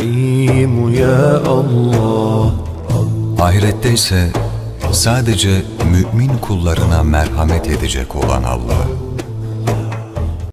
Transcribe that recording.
الرحيم يا الله Ahirette ise sadece mümin kullarına merhamet edecek olan Allah.